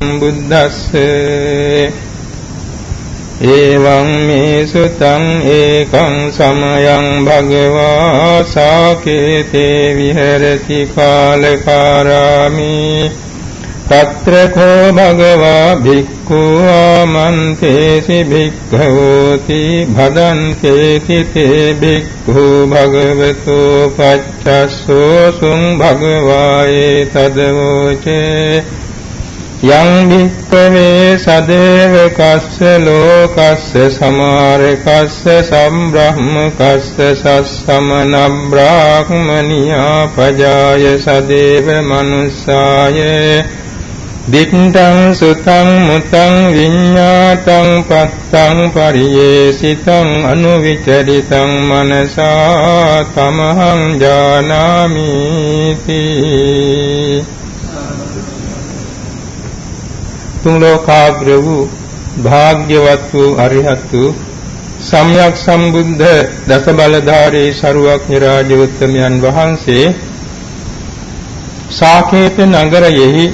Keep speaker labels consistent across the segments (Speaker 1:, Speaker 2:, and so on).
Speaker 1: බුද්දස්ස එවං මේ සුතං ඒකං සමයං භගවා සාකේතේ විහෙරති කාලකාරාමි తත්‍ර කෝ භගවා භික්ඛු ආමන්තේසි භික්ඛවෝති භදන්තේති තේ භික්ඛු භගවතු පච්චස්සෝ සුං භගවායේ තදවෝචේ යං භික්ඛවේ සදේව කස්ස ලෝකස්ස සමාරකස්ස සම්බ්‍රහ්මකස්ස සස්සමන බ්‍රාහ්මනියා පජාය සදේව මනුස්සාය දික්ඛං සුතං මුතං විඤ්ඤාතං පත්තං පරියේසිතං අනුවිචරිතං මනසා තමහං ජානාමි තුන් ලෝකාග්‍ර වූ භාග්‍යවත් වූ අරිහත් වූ සම්්‍යක් සම්බුද්ධ දස බලධාරී ශරුවක්ඥ රාජ උත්තමයන් වහන්සේ සාකේත නගරයෙහි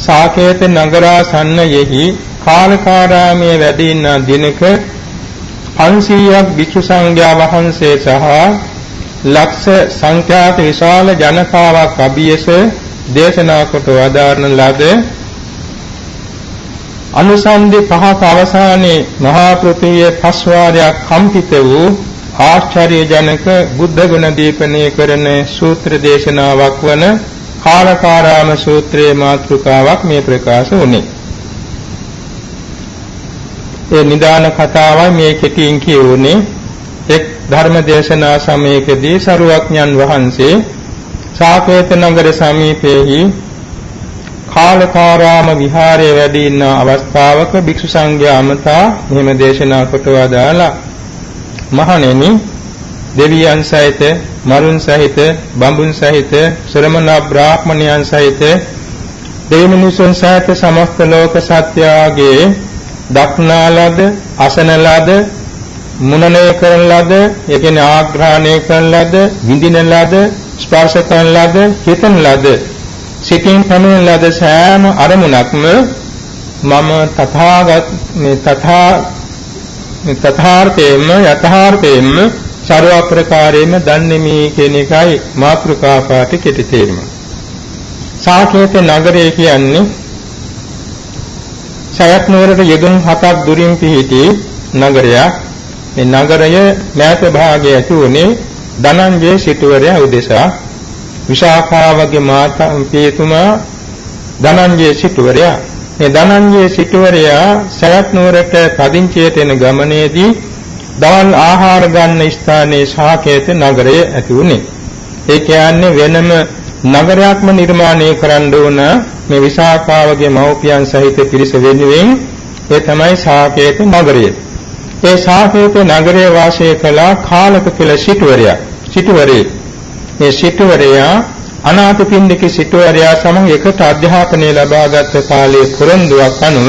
Speaker 1: සාකේත නගරාසන්නයෙහි කාලකාරාමයේ වැඩ ඉන්න දිනක 500ක් භික්ෂු සංඝයා වහන්සේ සහ ලක්ෂ සංඛ්‍යාත විශාල ජනතාවක් අභියස දේශනා කොට වදාරන ලද අනුසන්දි පහක අවසානයේ මහා පෘථිවිය පස්වාරයක් කම්පිත වූ ආශ්චර්යජනක බුද්ධ ගුණ දීපනය කරන සූත්‍ර දේශනාවක් වන කාලකාරාම සූත්‍රයේ මාතෘකාවක් මේ ප්‍රකාශ වුණේ. ඒ නිදාන කතාවයි මේ කෙටියෙන් කියුනේ එක් ධර්ම දේශනා සමයකදී සරුවක්ඥන් වහන්සේ සාකේත නගර සමීපයේහි කාලකාරාම විහාරයේ වැඩ ඉන්න අවස්ථාවක භික්ෂු සංඝයා අමතා මෙහෙම දේශනා කොට වදාලා මහණෙනි දෙවියන් සහිත මරුන් සහිත බඹුන් සහිත ශ්‍රමණ බ්‍රාහ්මණයන් සහිත දෙවිමිනිසුන් සහිත සමස්ත ලෝක සත්‍යයේ දක්නා ලද අසන ලද මුනනය කරන ලද ඒ කියන්නේ ආග්‍රහණය කරන ලද විඳින ලද ස්පර්ශ කරන ලද හිතන ලද සිතින් පැමිණෙන ලද සෑම අරමුණක්ම මම තථාගත මේ තථා තථාර්ථයෙන්ම යථාර්ථයෙන්ම ਸਰව ප්‍රකාරයෙන්ම දන්නේමි කියන එකයි මාතෘකා පාඨ කෙටි තේරුම. සාකේත නගරය කියන්නේ සයත් නුවරට යෙදුම් හතක් දුරින් පිහිටි නගරයක්. මේ නගරය මෑත භාගයේ ඇති වුණේ ධනංජය සිටුවරයා උදෙසා විශාඛාවගේ මාතා පියතුමා ධනංජය සිටුවරයා මේ ධනංජය සිටුවරයා සයත් නුවරට පදිංචියට එන ගමනේදී දවල් ආහාර ගන්න ස්ථානයේ ශාකේත නගරය ඇති වුණේ. ඒ කියන්නේ වෙනම නගරයක්ම නිර්මාණය කරන්න ඕන මේ විසාකාවගේ මව්පියන් සහිත පිරිස වෙනුවෙන් ඒ තමයි ශාකේත නගරය. ඒ ශාකේත නගරයේ වාසය කළ කාලක කියලා සිටුවරයා. සිටුවරේ මේ සිටුවරයා අනාථපිණ්ඩික සිටුවරයා සමග එකට අධ්‍යාපනය ලබාගත් කාලයේ පුරන්දුවක් අනුව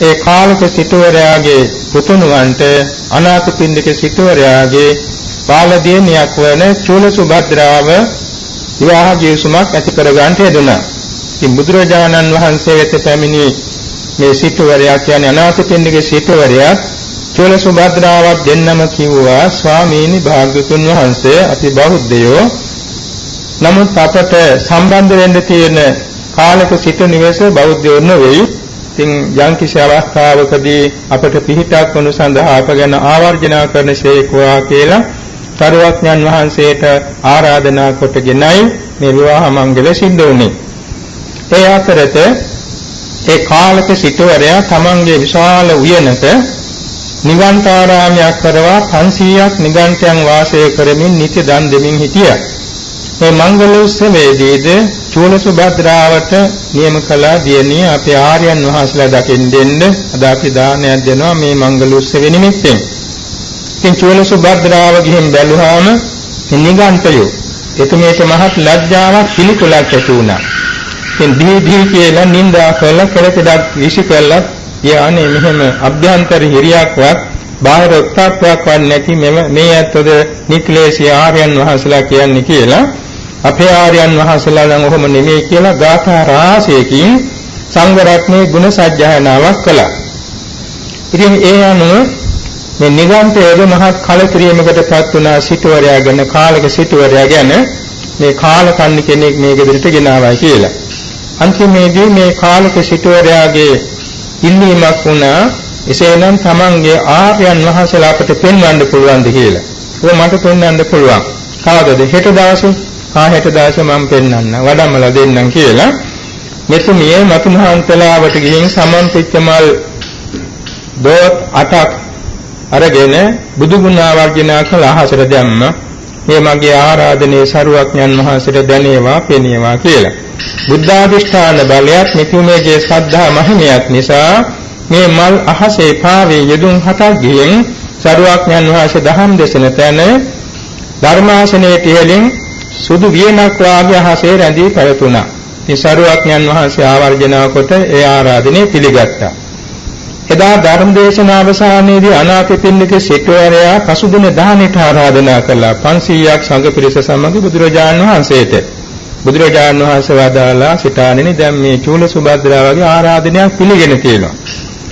Speaker 1: ඒ කාලක සිටුවරයාගේ පුතුණුවන්ට අනාථපිණ්ඩික සිටුවරයාගේ බාලදියණියක් වන චූලසුභද්‍රාව විවාහ ජීවිසුමක් ඇති කර ගන්නට යෙදුණා. ඉතින් බුදුරජාණන් වහන්සේ වෙත පැමිණි මේ සිටුවරයා කියන්නේ අනාථපිණ්ඩික සිටුවරයා චූලසුභද්‍රාවක් දෙන්නම කිව්වා ස්වාමීනි භාග්‍යතුන් වහන්සේ අපි බෞද්ධයෝ නමුත් අපට සම්බන්ධ වෙන්න තියෙන කාලක සිට නිවස බෞද්ධයෝ නෙවෙයි ඉතින් යම්කිසි අවස්ථාවකදී අපට පිහිටක් වනු සඳහා අප ගැන ආවර්ජනා කරන ශේකවා කියලා සරුවඥන් වහන්සේට ආරාධනා කොටගෙනයි මේ විවාහ මංගල සිද්ධ වුණේ. ඒ අතරත ඒ කාලක සිටවරයා තමන්ගේ විශාල උයනක නිගන්ඨාරාමයක් කරවා 500ක් නිගන්ඨයන් වාසය කරමින් නිත්‍ය දන් දෙමින් හිටියා. මේ මංගල උත්සවයේදීද චූලසුභද්‍රාවට නියම කළා දියණිය අපේ ආර්යයන් වහන්සේලා දකින්න දෙන්න අද අපි දානයක් දෙනවා මේ මංගල උත්සවෙ නිමිත්තෙන්. ඉතින් චූලසුභද්‍රාව ගිහින් බැලුවාම නිගන්ඨයෝ එතුමියට මහත් ලැජ්ජාවක් පිළිකුලක් ඇති වුණා. ඉතින් දී දී කියලා නින්දා කළා කෙලකඩක් විසි කළා. යානේ මෙහෙම අභ්‍යන්තර හිරියක්වත් බාහිර උත්පත්තියක් වත් නැති මෙම මේ ඇත්තද නික්ලේශී ආර්යයන් වහන්සේලා කියන්නේ කියලා අපේ ආර්යයන් වහන්සේලා නම් ඔහොම නෙමෙයි කියලා ගාථා රාශියකින් සංඝ රත්නයේ ගුණ සජ්ජායනාවක් කළා. ඉතින් ඒ අනුව මේ නිගන්ඨයේද මහත් කලකිරීමකටපත් වුණා සිටුවරයා ගැන කාලක සිටුවරයා ගැන මේ කාලකන්ණි කෙනෙක් මේ ගෙදරට ගෙනාවයි කියලා. අන්තිමේදී මේ කාලක සිටුවරයාගේ ඉල්ලීමක් වුණා එසේනම් තමන්ගේ ආර්යයන් වහන්සේලා අපට පෙන්වන්න පුළුවන්ද කියලා. ਉਹ මට පෙන්වන්න පුළුවන්. කවදද? හෙට දවසේ. ආ හෙට දවසේ මම පෙන්වන්න. වඩම්මලා දෙන්නම් කියලා. මෙතුමිය මතුමහන්තලාවට ගිහින් සමන් පිච්චමල් දොත් අටක් අරගෙන බුදු ගුණ වර්ජනා කළ අහසට දැම්ම. මේ මගේ ආරාධනයේ සරුවක්ඥන් වහන්සේට දැනේවා පෙනේවා කියලා. බුද්ධාදිෂ්ඨාන බලයත් මෙතුමියගේ ශ්‍රද්ධා මහිමයත් නිසා මේ මල් අහසේ පාවේ යෙදුම් හතක් ගියෙන් සරුවක්ඥන් වහන්සේ දහම් දෙසන තැන ධර්මාසනයේ තියලින් සුදු වියනක් වාගේ අහසේ රැඳී පැවතුණා. ඉතින් සරුවක්ඥන් වහන්සේ ආවර්ජනා කොට ඒ ආරාධනය පිළිගත්තා. එදා ධර්ම දේශනා අවසානයේදී අනාථපිණ්ඩික සිටුවරයා පසුදින දානෙට ආරාධනා කළා 500ක් සංඝ පිරිස සමග බුදුරජාණන් වහන්සේට. බුදුරජාණන් වහන්සේ වදාලා සිතානෙනි දැන් මේ චූල සුභද්‍රා වගේ ආරාධනයක් පිළිගෙන තියෙනවා.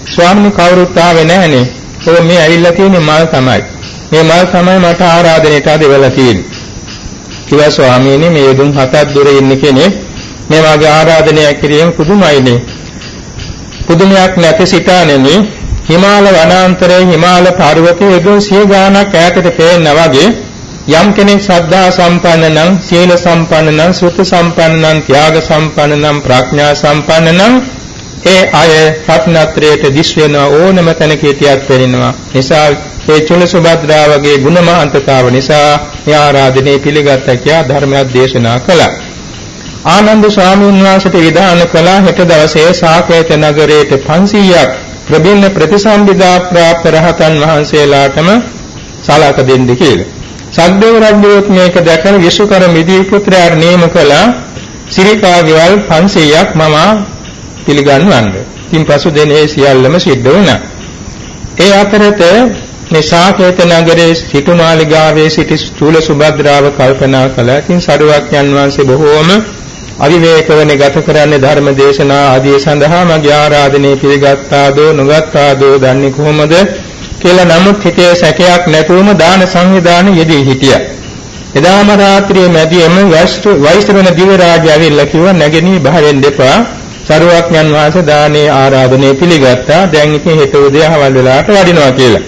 Speaker 1: ස්වාමීන් කවුරුත් ආවේ නැහනේ. ඔය මේ ඇවිල්ලා තියෙන්නේ මල් තමයි. මේ මල් තමයි මට ආරාධනෙට අදවලා තියෙන්නේ. කිව්වා ස්වාමීනි මේ දුම් හතක් දුර ඉන්න කෙනෙක් මේ වගේ ආරාධනයක් කිරීම පුදුමයිනේ. පුදුමයක් නැති සිතානෙමි හිමාල වනාන්තරයේ හිමාල පර්වතයේ දුම් සිය ගානක් ඈතට පේනා වගේ යම් කෙනෙක් ශ්‍රද්ධා සම්පන්න නම් සීල සම්පන්න නම් සුත සම්පන්න නම් ත්‍යාග සම්පන්න නම් ප්‍රඥා සම්පන්න නම් ඒ අය රත්නත්‍රයට දිස් වෙන ඕනම තැනක හිටියත් වෙනවා. නිසා ඒ චුල සුභද්‍රා වගේ ගුණමහන්තතාව නිසා මේ ආරාධනය පිළිගත්ත කියා ධර්මයක් දේශනා කළා. ආනන්ද ස්වාමීන් වහන්සේට විධාන කළා හෙට දවසේ සාකේත නගරයේ 500ක් ප්‍රබින්න ප්‍රතිසම්බිදා ප්‍රාප්ත රහතන් වහන්සේලාටම සලක දෙන්න කියලා. සද්දේව රජුත් මේක දැකලා විසුකර මිදී පුත්‍රයාට නියම කළා සිරිකාගේවල් 500ක් මම පිළිගන්වන්න. ඉතින් පසු දිනේ සියල්ලම සිද්ධ වුණා. ඒ අතරත මේ සාකේත නගරයේ සිටුමාලිගාවේ සිටි ස්ථූල සුභද්‍රාව කල්පනා කළා. ඉතින් සරුවක්යන් වහන්සේ බොහෝම අවිවේකවන ගත කරන්නේ ධර්ම දේශනා ආදී සඳහා මගේ ආරාධනය පිළිගත්තාදෝ නොගත්තාදෝ දන්නේ කොහොමද කියලා නමුත් හිතේ සැකයක් නැතුවම දාන සංවිධාන යෙදී හිටියා. එදාම රාත්‍රියේ මැදියම වෛශ්‍රවණ දිව රාජය ඇවිල්ලා කිව්වා නැගෙනී බහරෙන් දෙපා සරුවක්ඥන් වහන්සේ දානේ ආරාධනය පිළිගත්තා. දැන් ඉතින් හෙට උදේ හවල් වෙලාවට වඩිනවා කියලා.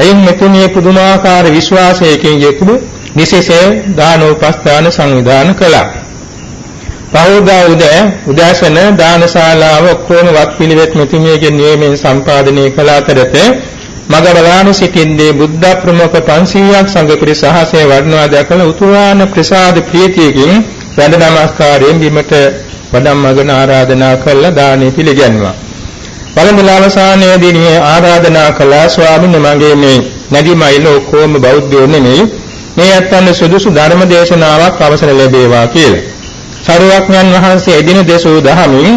Speaker 1: එයින් මෙතුමිය පුදුමාකාර විශ්වාසයකින් යුතුව විශේෂ දානෝපස්ථාන සංවිධාන කළා. පහෝදා උදේ උදෑසන දානශාලාව ඔක්කොම වත් පිළිවෙත් මෙතුමියගේ නියමයෙන් සම්පාදනය කළ අතරතේ මග බලාන සිටින්නේ බුද්ධ ප්‍රමුඛ 500ක් සංඝ පිරිස සහසේ වඩනවා දැකලා උතුරාන ප්‍රසාද ප්‍රීතියකින් වැඳ නමස්කාරයෙන් බිමට වඩම්මගෙන ආරාධනා කළා දානෙ පිළිගන්නවා. පළමුව අවසානයේදී මේ ආරාධනා කළා ස්වාමීන් මගේ මේ නැදිමයිල ඔක්කොම බෞද්ධයෝ නෙමෙයි මේ ඇත්තන් සුදුසු ධර්ම දේශනාවක් අවසර ලැබේවා කියලා. සරුවක්ඥන් වහන්සේ එදින දේශෝ දහමින්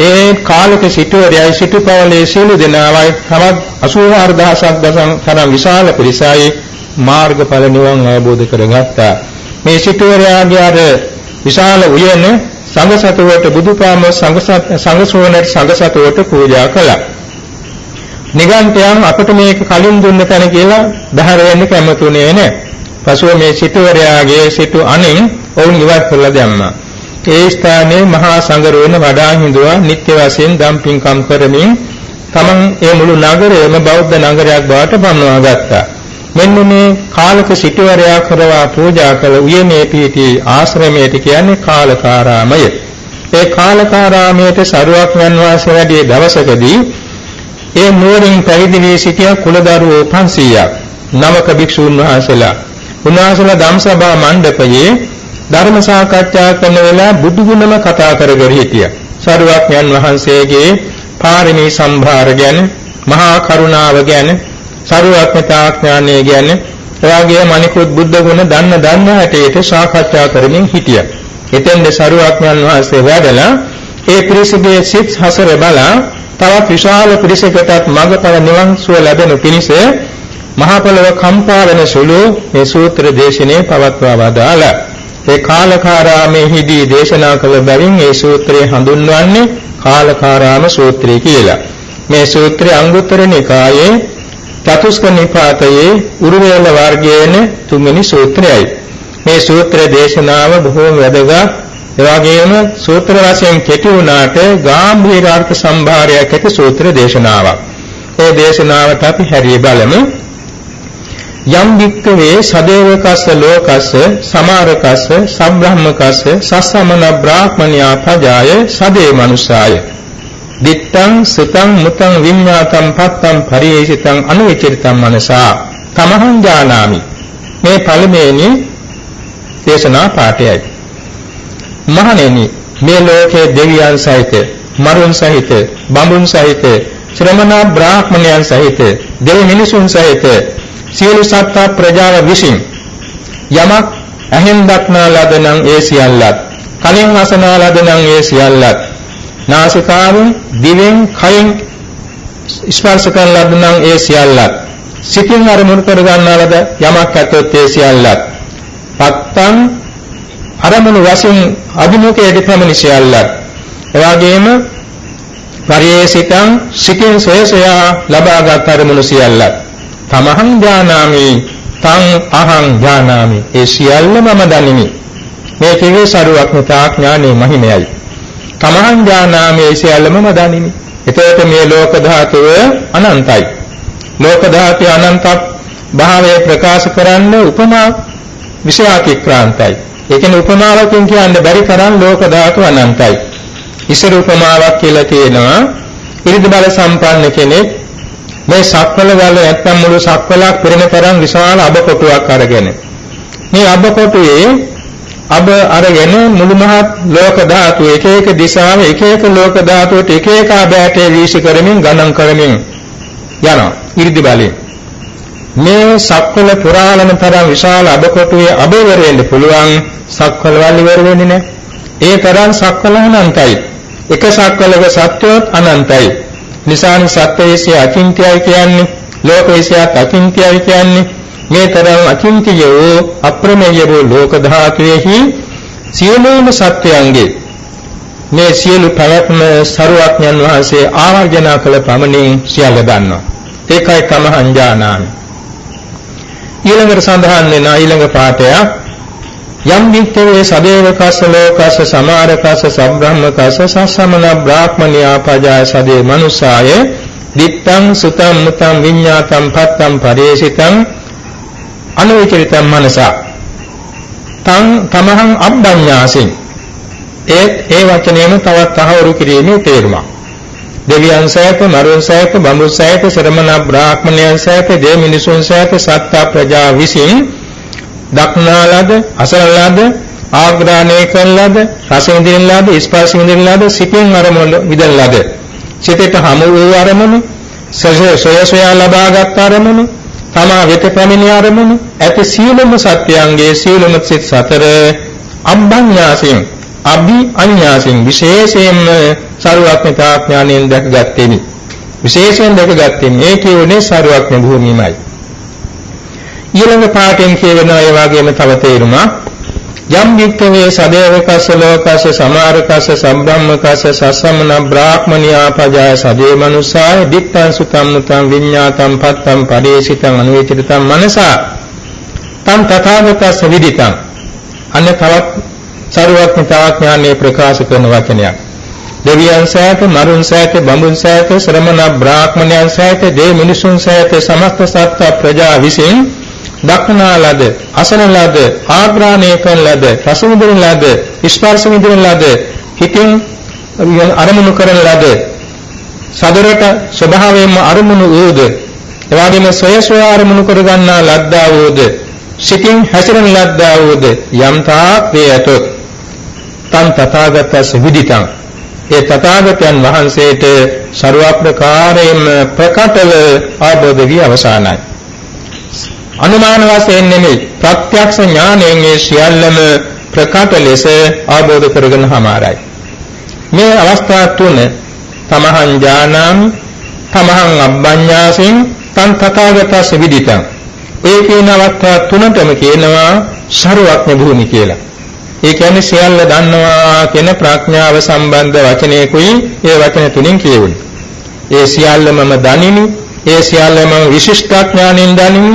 Speaker 1: ඒ කාලක සිටුවරයයි සිටුපවලේ සියලු දෙනාවයි තවත් 84000ක් දසම් තරම් විශාල පිරිසයි මාර්ගඵල නිවන් අවබෝධ කරගත්තා. මේ සිටුවරයාගේ අර විශාල උයන සංඝසතුවට බුදුපාම සංඝසෝනට සංඝසතුවට පූජා කළා. නිගන්ඨයන් අපට මේක කලින් දුන්න තැන කියලා බහැර වෙන්න කැමතුනේ නැහැ. පසුව මේ සිටුවරයාගේ සිටු අනින් ඔවුන් ඉවත් කරලා දැම්මා. ඒ ස්ථානයේ මහා සංඝරෝණ වඩා හිඳුවා නිත්‍ය වශයෙන් දම් පින්කම් කරමින් තමන් ඒ මුළු නගරයම බෞද්ධ නගරයක් බවට පමුණවා ගත්තා. මෙන්න මේ කාලක සිටුවරයා කරවා පූජා කළ උයනේ පිහිටි ආශ්‍රමයට කියන්නේ කාලකාරාමය. ඒ කාලකාරාමයට සරුවක්ඥන් වහන්සේ වැඩි දවසකදී ඒ නුවරින් පැවිදි වී සිටිය කුලදරුවෝ 500ක් නවක භික්ෂූන් වහන්සේලා උන්වහන්සේලා ධම්සභා මණ්ඩපයේ ධර්ම සාකච්ඡා කරන වෙලාව බුදු ගුණම කතා කර කර හිටියා. සරුවක්ඥන් වහන්සේගේ පාරමී සම්භාර ගැන මහා කරුණාව ගැන සරුවක්ඥතා ඥානය ගැන එවාගේ මනිකුත් බුද්ධ ගුණ දන්න දන්න හැටියට සාකච්ඡා කරමින් හිටියා. එතෙන්ද සරුවක්ඥන් වහන්සේ වැඩලා ඒ පිරිසගේ සිත් හසර බලා තවත් විශාල පිරිසකටත් මඟඵල නිවන් සුව ලැබෙන පිණිස මහා පොළව කම්පා වෙන සුළු මේ සූත්‍ර දේශනේ පවත්වා වදාලා ඒ කාලකාරාමේහිදී දේශනා කළ බැවින් ඒ සූත්‍රය හඳුන්වන්නේ කාලකාරාම සූත්‍රය කියලා. මේ සූත්‍රය අංගුත්තර නිකායේ චතුස්ක නිපාතයේ උරුවේල වර්ගයේන තුන්වෙනි සූත්‍රයයි. මේ සූත්‍ර දේශනාව බොහෝම වැදගත් එවාගෙම සූත්‍ර වශයෙන් කෙටි වුණාට ගැඹීර අර්ථ සම්භාරයක් ඇති සූත්‍ර දේශනාවක්. ඒ දේශනාවට අපි හැරී බලමු. යම් වික්කවේ සදේවකස්ස ලෝකස්ස සමාරකස්ස සබ්‍රහ්මකස්ස සස්සමන බ්‍රාහ්මණයා පජාය සදේ මනුසාය දිත්තං සුතං මුතං විඤ්ඤාතං පත්තං පරිේෂිතං අනුවිචරිතං මනසා. තමහං ඥානාමි. මේ පළමුවෙනි දේශනා පාඨයයි. මහණෙනි මේ ලෝකයේ දෙවියන් සහිත මරුන් සහිත බඹුන් සහිත ශ්‍රමණ බ්‍රාහ්මණයන් සහිත දෙවි මිනිසුන් සහිත සියලු සත්තා ප්‍රජාව විසින් යමක් ඇහෙන් දක්නා ලද නම් ඒ සියල්ලත් කලින් අසනා ලද නම් ඒ සියල්ලත් නාසිකාවෙන් දිවෙන් කයින් ස්පර්ශ කරන ලද නම් ඒ සියල්ලත් සිතින් අරමුණු කර ගන්නා ලද යමක් ඇතොත් ඒ සියල්ලත් පත්තං අරමුණු වශයෙන් අභිමුඛයට පැමිණි සියල්ලත්. එවාගෙම පරිේසිතං සිතින් සොයසයා ලබාගත් අරමුණු සියල්ලත්. තමහං ඥානාමි තං අහං ඥානාමි. ඒ සියල්ල මම දනිමි. මේ කිව්වේ සරුවක්නතා ඥානෙ මහිමයයි. තමහං ඥානාමි ඒ සියල්ල මම දනිමි. එතකොට මේ ලෝක ධාතුව අනන්තයි. ලෝක ධාතුව අනන්ත භාවය ප්‍රකාශ කරන්න උපමා විෂයාතික්‍රාන්තයි ඒ කියන්නේ උපමාවකින් කියන්න බැරි තරම් ලෝක ධාතු අනන්තයි. ඉසර උපමාවක් කියලා තියෙනවා. ඉරිද බල සම්පන්න කෙනෙක් මේ සක්වල වල නැත්තම් මුළු සක්වලක් පිරෙන තරම් විශාල අබ කොටුවක් අරගෙන. මේ අබ කොටුවේ අබ අරගෙන මුළු මහත් ලෝක ධාතු එක එක දිශාව එක එක ලෝක ධාතුවට එක එක අබෑටේ වීසි කරමින් ගණන් කරමින් යනවා 이르දි බලයෙන් මේ සක්වල පුරාලන තරම් විශාල අබ කොටුවේ අබ ඉවර වෙන්න පුළුවන් සක්වල වල ඉවර වෙන්නේ නැහැ. ඒ තරම් සක්වල අනන්තයි. එක සක්වලක සත්‍යවත් අනන්තයි. නිසාන සත්‍යයේ අචින්ත්‍යයි කියන්නේ ලෝකයේ අචින්ත්‍යයි කියන්නේ. මේ තරම් අචින්ත්‍ය වූ අප්‍රමේය වූ ලෝක ධාතුවේහි සියලුම සත්‍යයන්ගේ මේ සියලු පැවැත්ම සරුවඥන් වහන්සේ ආවර්ජනා කළ පමණින් සියල්ල දන්නවා. ඒකයි තමහං ඥානාමි ඊළඟට සඳහන් වෙන ඊළඟ පාඩයක් යම් වික්තවේ සදේවකස්ස ලෝකස්ස සමාරකස්ස සබ්‍රහ්මකස්ස සස්සමන බ්‍රාහ්මණියා පජාය සදේ මනුසාය දිත්තං සුතං මුතං විඤ්ඤාතං පත්තං පරේසිතං අනුවිචරිතං මනසා. තං තමහං අබ්බඤ්ඤාසින්. ඒ ඒ වචනේම තවත් අහවරු කිරීමේ තේරුමක්. දෙවියන් සෑත මරුන් සෑත බඹුන් සෑත ශ්‍රමණ බ්‍රාහ්මණයන් සෑත දේ මිනිසුන් සෑත සත්තා ප්‍රජා විසින් දක්නා ලද අසන ලද ආග්‍රහණය කරන ලද රස විඳින ලද ස්පර්ශ විඳින ලද සිතින් අරමුණු විඳින ලද සිතේට හමු වූ අරමුණු සොය සොයා ලබාගත් අරමුණු තමා වෙත පැමිණි අරමුණු ඇති සීලම සත්‍යයන්ගේ සීලම සිත් සතර අම්බඤ්ඤාසයෙන් අභි අඤ්ඤාසයෙන් විශේෂයෙන්ම සරුවක්ඥතා ඥාණයෙන් දැකගත්තේනි විශේෂයෙන් දැකගත්තේ මේ කියුනේ සරුවක්ඥ භූමියමයි. ඊළඟ පාඩයෙන් කියවෙන ඒ වගේම තව තේරුමක්. යම් වික්කවේ සදේවකස්ස ලෝකස්ස සමාරකස්ස සම්බ්‍රාහ්මකස්ස සසමන බ්‍රාහ්මනියා පජාය සදේ මනුසාය දිත්තං සුතං මුතං විඤ්ඤාතං පත්තං පරේසිතං අනුවිචිතං මනසා. තං තථාගතස්ස විදිතං. අන්න තවත් සරුවක්ඥතා ඥානයේ ප්‍රකාශ කරන වචනයක්. දෙවියන් සෑත මරුන් සෑත බඹුන් සෑත ශ්‍රමණ බ්‍රාහ්මණයන් සෑත දේ මිනිසුන් සෑත සමස්ත සත්ත්ව ප්‍රජා විසින් දක්නා ලද අසන ලද ආග්‍රහණය කරන ලද රස විඳින ලද ස්පර්ශ විඳින ලද හිතින් අරමුණු කරන ලද සදරට ස්වභාවයෙන්ම අරමුණු වූද එවාගෙම සොය සොය අරමුණු කර ගන්නා ලද්දා වූද සිතින් හැසිරෙන ලද්දා වූද යම් තාක් වේයතොත් තන් තථාගතස් විදිතං. ඒ තථාගතයන් වහන්සේට ਸਰව ප්‍රකාරයෙන්ම ප්‍රකටව ආબોධ වී අවසాનයි අනුමාන වශයෙන් නෙමෙයි ප්‍රත්‍යක්ෂ ඥාණයෙන් ඒ සියල්ලම ප්‍රකට ලෙස ආબોධ කරගෙන හමාරයි. මේ අවස්ථා තුන තමහං ඥානං තමහං අබ්බඤ්ඤාසෙන් තන් තථාගතස්ස විදිතං ඒ කියන අවස්ථා තුනටම කියනවා ਸਰවඥ භූමි කියලා. ඒ කියන්නේ සියල්ල දන්නවා කියන ප්‍රඥාව සම්බන්ධ වචනයකුයි ඒ වචන තුنين කියවුනේ. ඒ සියල්ලමම දනිමි, ඒ සියල්ලම විශිෂ්ටඥානෙන් දනිමි,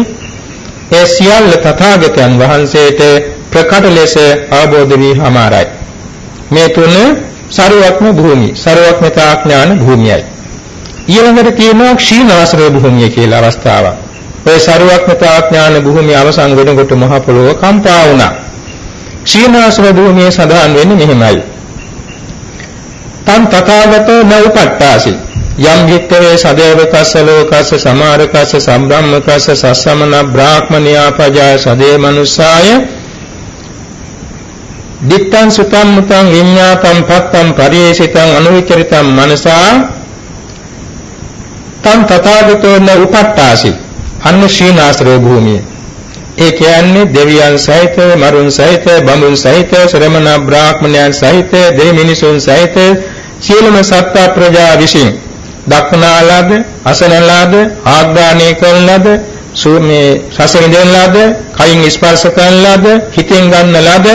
Speaker 1: ඒ සියල්ල තථාගතයන් වහන්සේට ප්‍රකට ලෙස අවබෝධ වී හමාරයි. මේ තුන ਸਰවඥ භූමි, ਸਰවඥතා ඥාන භූමියයි. ඊළඟට තියෙනවා ක්ෂීණවසර භූමිය කියලා අවස්ථාවක්. ඔය ਸਰවඥතා ඥාන භූමිය අවසන් වෙනකොට මහ පොළොව කම්පා වුණා. ක්ෂීණවසර භූමියේ සඳහන් වෙන්නේ මෙහෙමයි. තම් තථාගතෝ නවපට්ඨාසී යම් වික්කවේ සදේවකස්ස ලෝකස්ස සමාරකස්ස සම්බ්‍රාහ්මකස්ස සස්සමන බ්‍රාහ්මනියා පජා සදේ මනුස්සාය. දිත්තං සුතං මුතං විඤ්ඤාතං පත්තං පරිේශිතං අනුවිචරිතං මනසා. තං තථාගතෝන උපට්ඨාසි. අන්න ශීනාශ්‍රය භූමිය. ඒ කියන්නේ දෙවියන් සහිත මරුන් සහිත බඹුන් සහිත ශ්‍රමණ බ්‍රාහ්මණයන් සහිත දෙවි මිනිසුන් සහිත සියලුම සත්ත්ව ප්‍රජා විසින් දක්නාලාද අසනලාද ආග්‍රාණය කරනලාද මේ රස විඳිනලාද කයින් ස්පර්ශ කරනලාද හිතෙන් ගන්නලාද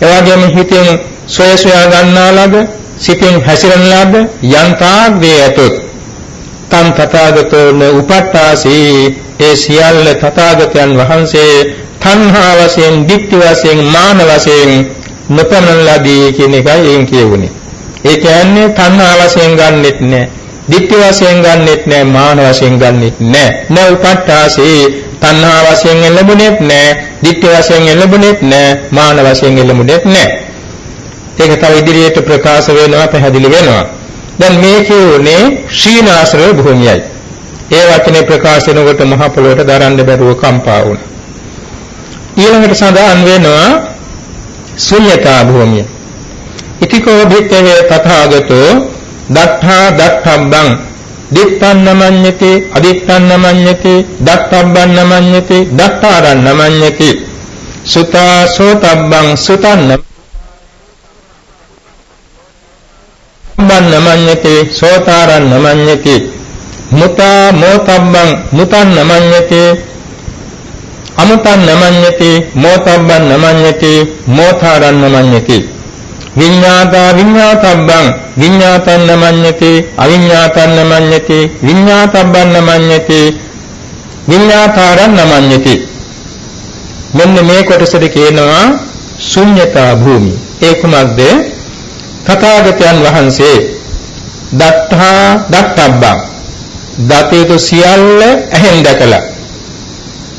Speaker 1: එවාගෙම හිතෙන් සොය සොයා ගන්නාලාද සිතෙන් හැසිරෙනලාද යන්තාක් වේ ඇතොත් තම් තථාගතෝන උපට්ඨාසී ඒ සියල්ල තථාගතයන් වහන්සේ තණ්හා වශයෙන්, ditthi වශයෙන්, මාන වශයෙන් නොපමණ ලදී කියන එකයි එයින් කියවුනේ. ඒ කියන්නේ තණ්හා වශයෙන් ගන්නෙත් නෑ, ditthi වශයෙන් ගන්නෙත් නෑ, මාන වශයෙන් ගන්නෙත් නෑ. න උපට්ඨාසී තණ්හා වශයෙන් ලැබුණෙත් නෑ, ditthi වශයෙන් ලැබුණෙත් නෑ, මාන වශයෙන් ලැබුණෙත් නෑ. ඒක තව ඉදිරියට ප්‍රකාශ වෙනවා, පැහැදිලි වෙනවා. දැන් මේ කියුනේ ශීනාශ්‍රය භූමියයි. ඒ වචනේ ප්‍රකාශ වෙනකොට මහ පොළොවට දරන්න බැරුව කම්පා වුණා. ඊළඟට සඳහන් වෙනවා ශුන්‍යතා භූමිය. ඉතිකෝ භික්ඛවේ තථාගතෝ දත්තා දත්තම්බං දිත්තං නමඤ්ඤති අදිත්තං නමඤ්ඤති දත්තම්බං නමඤ්ඤති දත්තාරං නමඤ්ඤති සුතා සෝතබ්බං සුතං නමඤ්ඤති නමඤ්ඤති සෝතාරං නමඤ්ඤති මුතා මෝතබ්බං මුතං නමඤ්ඤති අමුතං නමඤ්ඤති විඤ්ඤාතා විඤ්ඤාතබ්බං. විඤ්ඤාතං නමඤ්ඤති අවිඤ්ඤාතං නමඤ්ඤති විඤ්ඤාතබ්බං නමඤ්ඤති විඤ්ඤාතාරං නමඤ්ඤති මෙන්න මේ කොටසට කියනවා ශුන්්‍යතා භූමි. ඒ කුමක්ද? තථාගතයන් වහන්සේ දත්තා දත්තබ්බං. දතේතු සියල්ල ඇහෙන් දැකලා.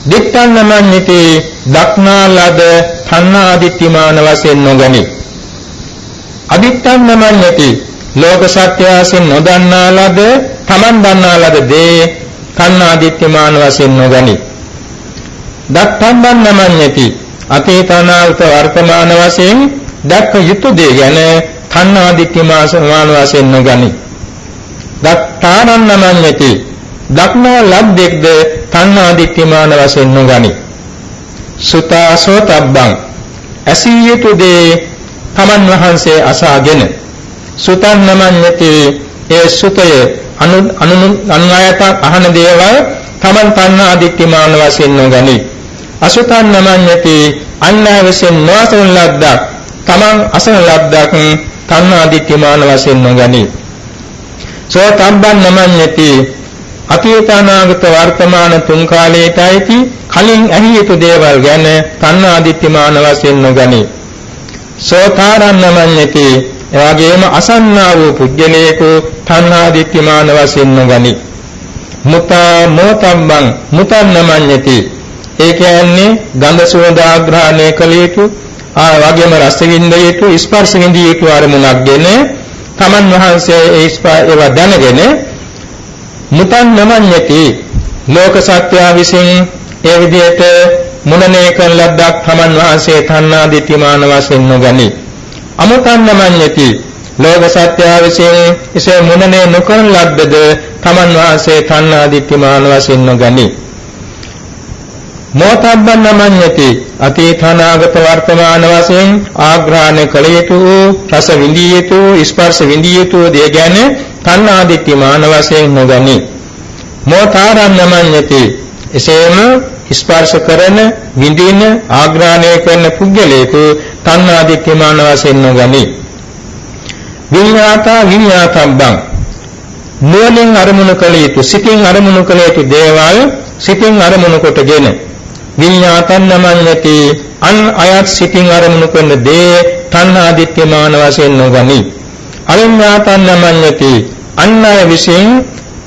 Speaker 1: දිත්තං නමඤ්ඤති දක්නා ලද තණ්හාදිත්‍යමාන වශයෙන් නොගනි. අදිත්තං නමඤ්ඤති. ලෝක සත්‍ය වශයෙන් නොදන්නා ලද තමන් දන්නා ලද දේ තණ්හාදිත්‍යමාන වශයෙන් නොගනි. දක්ඛම්බන් නමඤ්ඤති. අතීතනාවත වර්තමාන වශයෙන් දක්ක යුතු දේ ගැන තණ්හාදිත්‍යමාන වශයෙන් නොගනි. දත්තානං නමඤ්ඤති. දක්නා ලබ්දෙක්ද තණ්හා දික්කමාන වශයෙන් නොගනි. සුතාසෝ තබ්බං. ඇසියතු දේ තමන් වහන්සේ අසාගෙන සුතං නමඤ්ඤති ඒ සුතය අනු අනු අන්වයට අහන දේවල් තමන් තණ්හා දික්කමාන වශයෙන් නොගනි අසුතං නමඤ්ඤති අන්නා විසින් නොසන ලද්දක් තමන් අසන ලද්දක් තණ්හා දික්කමාන වශයෙන් නොගනි සෝතබ්බන් නමඤ්ඤති අතීතනාගත වර්තමාන තුන් කාලයටයි කලින් ඇහි යුතු දේවල් ගැන තණ්හාදිත්‍යමාන වශයෙන් නොගනි. සෝතාරන් නමඤ්ඤති එවාගේම අසන්නා වූ පුජ්‍යලේකු තණ්හාදිත්‍යමාන වශයෙන් නොගනි. මුතා මොතම්බං මුතන් නමඤ්ඤති ඒ කියන්නේ ගන්ධ සුවඳ ආග්‍රහණය කළ යුතු ආ වගේම රස විඳ යුතු ස්පර්ශ විඳ යුතු අරමුණක්ගෙන තමන් වහන්සේ ඒ ඒවා දැනගෙන මුතන් නමඤ්ඤති ලෝක සත්‍ය විසින් ඒ විදිහට මුනනේ කරන ලද්දක් තමන් වහන්සේ තණ්හා දිට්ඨිමාන වශයෙන් නොගනි. අමුතන් නමඤ්ඤති ලෝක සත්‍ය විසින් එසේ මුනනේ නොකරන ලද්දද තමන් වහන්සේ තණ්හා දිට්ඨිමාන වශයෙන් නොගනි. මොතබ්බන් නමඤ්ඤති අතීතනාගත වර්තමාන වශයෙන් ආග්‍රහණය කළ යුතු රස විඳිය යුතු ස්පර්ශ විඳිය යුතු දේ ගැන තණ්හාදිත්‍ය මාන වශයෙන් නොගනි මොතාරන් නමඤ්ඤති එසේම ස්පර්ශ කරන විඳින ආග්‍රහණය කරන පුද්ගලයෙකු තණ්හා දිට්ඨිමාන වශයෙන් නොගනි. විඤ්ඤාතා විඤ්ඤාතබ්බං නුවණින් අරමුණු කළ යුතු සිතින් අරමුණු කළ යුතු දේවල් සිතින් අරමුණු කොටගෙන විඤ්ඤාතන් නමන්නති අන් අයත් සිතින් අරමුණු කරන දේ තණ්හා දිට්ඨිමාන වශයෙන් නොගනි. අවිඤ්ඤාතන් නමන්නති අන් අය විසින්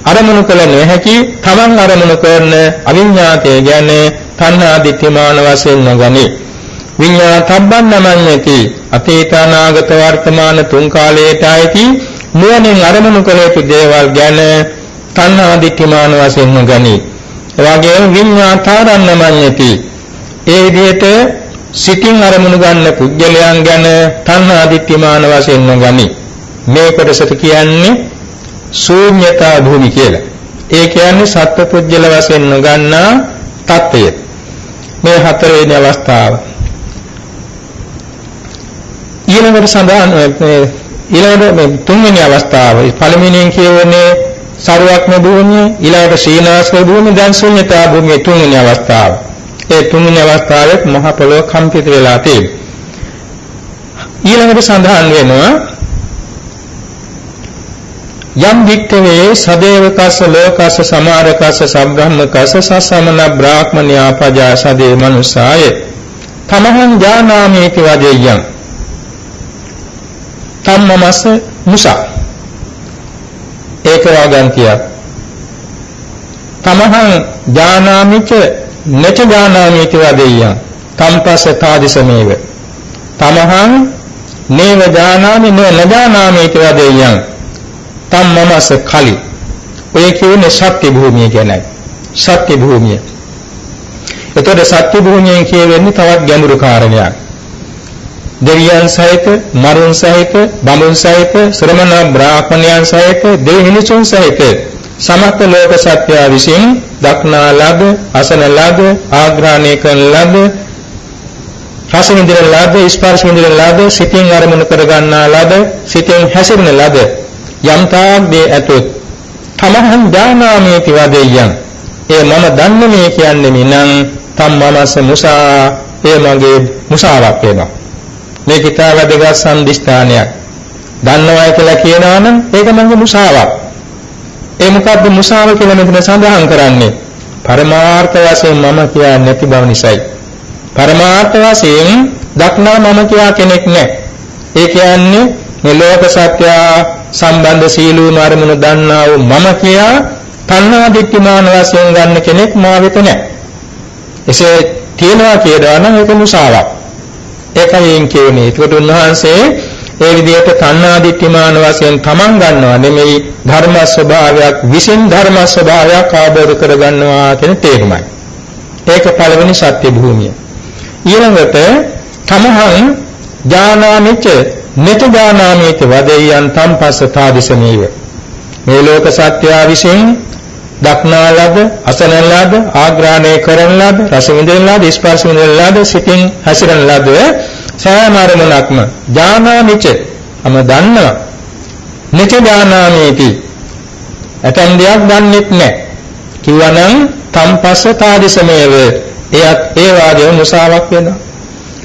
Speaker 1: අරමුණු කළ නොහැකි තමන් අරමුණු කරන අවිඤ්ඤාතය ගැන තණ්හා දිට්ඨිමාන වශයෙන් නොගනි. විඤ්ඤාතබ්බන් නමන්නති අතීත අනාගත වර්තමාන තුන් කාලයට ඇති නුවණින් අරමුණු කළ යුතු දේවල් ගැන තණ්හා දිට්ඨිමාන වශයෙන් නොගනි. එවාගෙම විඤ්ඤාතාරන්න නමන්නති ඒ විදිහට සිතින් අරමුණු ගන්න පුද්ගලයන් ගැන තණ්හා දිට්ඨිමාන වශයෙන් නොගනි. මේ කොටසට කියන්නේ ශූන්‍යතා භූමි කියලා. ඒ කියන්නේ සත්පුජ්‍යල වශයෙන් නොගන්නා తත්වය. මේ හතරවෙනි අවස්ථාව. ඊළඟට සඳහන් ඊළඟට මේ තුන්වෙනි අවස්ථාව. පළවෙනියෙන් කියවන්නේ සරුවක්ම භූමිය, ඊළඟට සීනාසව භූමිය, දැන් ශූන්‍යතා භූමිය තුන්වෙනි අවස්ථාව. ඒ තුන්වෙනි අවස්ථාවෙත් මහ පොළොව කම්පිත වෙලා තියෙනවා. ඊළඟට සඳහන් වෙනවා යම් වික්කවේ සදේවකස්ස ලෝකස්ස සමාරකස්ස සම්බ්‍රහ්මකස්ස සසමන බ්‍රාහ්මණයා පජා සදේ මනුසාය තමහං ඥානාමේති වදෙය්‍යං. තම්මමස්ස මුසා. ඒක වාගන්තියක් තමහං ඥානාමිච නච ඥානාමිති වදෙය්‍යං. තම්පස තාදිසමේව. තමහං නේව ඥානාමි න ඥානාමිති වදෙය්‍යං. තම්මමස කලි. ඔය කියන්නේ සත්‍ය භූමිය කියනයි සත්‍ය භූමිය. එතකොට සත්‍ය භූමියෙන් කියවෙන්නේ තවත් ගැඹුරු කාරණයක්. දෙවියන් සහිත මරුන් සහිත බඹුන් සහිත ශ්‍රමණ බ්‍රාහ්මණයන් සහිත දෙවිහිණිසුන් සහිත සමස්ත ලෝක සත්‍ය විසින් දක්නා ලද අසන ලද ආග්‍රහණය කරන ලද රස විඳින ලද ස්පර්ශ විඳින ලද සිතින් අරමුණු කර ගන්නා ලද සිතින් හැසිරෙන ලද යම්තාක් දේ ඇතොත් තමහන් ඥානාමේති වදෙය්‍යං ඒ මම දන්නේ මේ කියන්නේ මිනං තම්මමස මුසා. ඒ මගේ මුසාවක් වෙනවා. මේ කිතාව වැදගත් සම්දිස්ථානයක් දන්නවයි කියලා කියනවා නම් ඒක මගේ මුසාවක්. ඒ මොකද්ද මුසාව කියලා මෙතන සඳහන් කරන්නේ? පරමාර්ථ වශයෙන් මම කියන්නේ නැති බව නිසායි. පරමාර්ථ වශයෙන් දක්නා මම කියා කෙනෙක් නැහැ. ඒ කියන්නේ මේ ලෝක සත්‍ය සම්බන්ධ සීලූම අරමුණු දන්නා වූ මම කියා තණ්හා දිට්ඨිමාන වශයෙන් ගන්න කෙනෙක් මා වෙත නැහැ. එසේ තියනවා කියනවා නම් ඒක මුසාවක්. ඒකයෙන් කියන්නේ. ඒකට උන්වහන්සේ ඒ විදිහට තණ්හා දිට්ඨිමාන වශයෙන් තමන් ගන්නවා නෙමෙයි ධර්ම ස්වභාවයක් විසින් ධර්ම ස්වභාවයක් ආબોධ කර ගන්නවා කියන තේරුමයි. ඒක පළවෙනි සත්‍ය භූමිය. ඊළඟට තමහන් ඥානාමිච මෙතදානාමේත වදෙයන් තම්පස්සතාදිසමේව මේ ලෝක සත්‍ය විසින් දක්නා ලද අසන ලද ආග්‍රහණය කරන ලද රස විඳින ලද ස්පර්ශ විඳින ලද සිතින් හැසිරෙන ලද සෑම අරමුණක්ම ඥානාමිච. අම දන්නවා. නිච ඥානාමේති ඇතන් දෙයක් දන්නෙත් නැහැ කිව්වනම් තම්පස්සතාදිසමේව එයත් ඒ වාගේ මුසාවක් වෙනවා.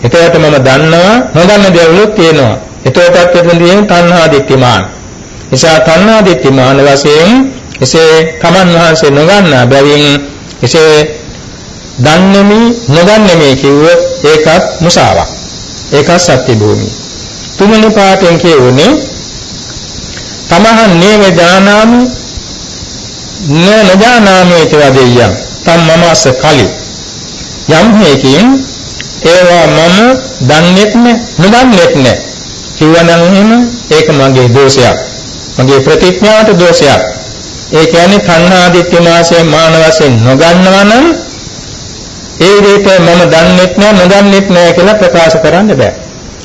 Speaker 1: එතකොට මම දන්නවා නොදන්න දේවලුත් තියෙනවා එතකොටත් එතනදී තණ්හා දිට්ඨිමාන. නිසා තණ්හා දිට්ඨිමාන වශයෙන් එසේ තමන් වහන්සේ නොගන්නා බැවින් එසේ දන්නේමි නොදන්නේමි කිව්වොත් ඒකත් මුසාවක්. ඒකත් සත්‍ය භූමිය. තුන්වෙනි පාඩයෙන් කියුනේ තමහන් නේව ඥානාමි න නජානාමි තවදෙය්‍යං තම්මමස්ස කලි යම් හේකින් ඒවා මම දන්නේත් නැ නොදන්නේත් නැ කිව්වනම් එහෙම ඒක මගේ දෝෂයක්. මගේ ප්‍රතිඥාවට දෝෂයක්. ඒ කියන්නේ තණ්හා දිට්ඨි මාසයෙන් මාන වශයෙන් නොගන්නවා නම් ඒ විදිහට මම දන්නේත් නෑ නොදන්නේත් නෑ කියලා ප්‍රකාශ කරන්න බෑ.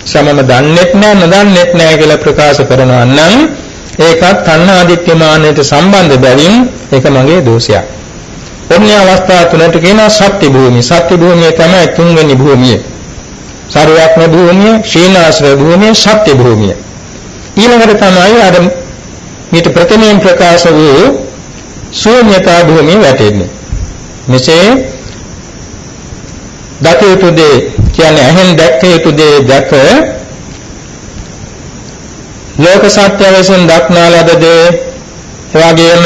Speaker 1: සමම දන්නේත් නෑ නොදන්නේත් නෑ කියලා ප්‍රකාශ කරනවා නම් ඒකත් තණ්හා දිට්ඨි මානයට සම්බන්ධ බැවින් ඒක මගේ දෝෂයක්. ඔන්න අවස්ථා තුනට කියනවා සත්‍ය භූමිය. සත්‍ය භූමිය තමයි තුන්වෙනි භූමිය. සරුවක්ම භූමිය, ශීලාශ්‍රය භූමිය, සත්‍ය භූමිය. ඊළඟට තමයි අර මේට ප්‍රථමයෙන් ප්‍රකාශ වූ ශූන්‍යතා භූමිය වැටෙන්නේ. මෙසේ දතේතුදේ කියන්නේ ඇහෙන් දැක්ක යුතු දේ දැක ලෝක සත්‍ය වශයෙන් දක්නා ලද දේ එවාගෙම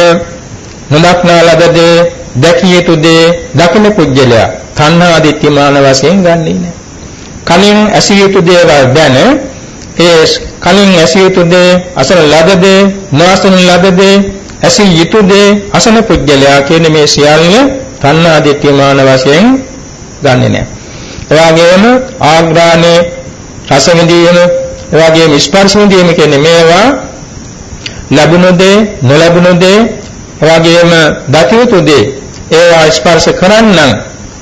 Speaker 1: නොදක්නා ලද දේ දැකිය යුතු දේ දකින පුජ්‍යලයා තණ්හා දිට්ඨිමාන වශයෙන් ගන්නේ නැහැ. කලින් ඇසිය යුතු දේවල් දැන ඒ කලින් ඇසිය යුතු දේ අසන ලද දේ නොඅසන ලද දේ ඇසිය යුතු දේ අසන පුජ්‍යලයා කියන මේ සියල්ල තණ්හා දිට්ඨිමාන වශයෙන් ගන්නෙ නැහැ. එවාගෙම ආග්‍රාණේ රස විඳීම එවාගෙම ස්පර්ශ විඳීම කියන්නේ මේවා ලැබුණු දේ නොලැබුණු දේ එවාගෙම දතියුතු දේ ඒවා ස්පර්ශ කරන්නම්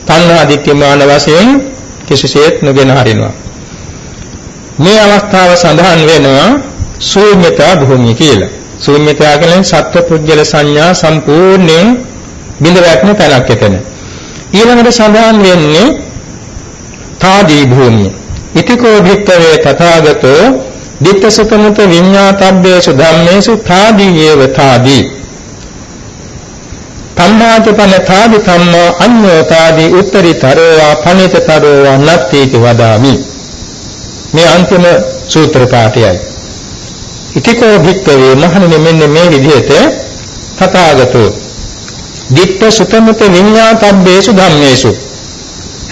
Speaker 1: තණ්හා දිට්ඨිමාන වශයෙන් කිසිසේත් නොගෙන හරිනවා. මේ අවස්ථාව සඳහන් වෙනවා ශූන්‍යතා භූමිය කියලා. ශූන්‍යතා කියන්නේ සත්ව පුද්ගල සංඥා සම්පූර්ණයෙන් බිඳ වැටෙන තැනක් එතන. ඊළඟට සඳහන් වෙන්නේ තාදී භූමිය. ඉතිකෝ භික්කවේ තථාගතෝ dittසකමත විඤ්ඤාතබ්බේසු ධම්මේසු තාදී ඒව තාදී තම්මාචපන තාදි සම්මා අඤ්ඤෝතාදී උත්තරීතරෝවා පණිතතරෝවා නත්තේති වදාමි. මේ අන්තිම සූත්‍ර පාඨයයි. ඉතිකෝ භික්කවේ මහණෙනි මෙන්න මේ විදිහට තථාගතෝ ditta සුතමත විඤ්ඤාතබ්බේසු ධම්මේසු.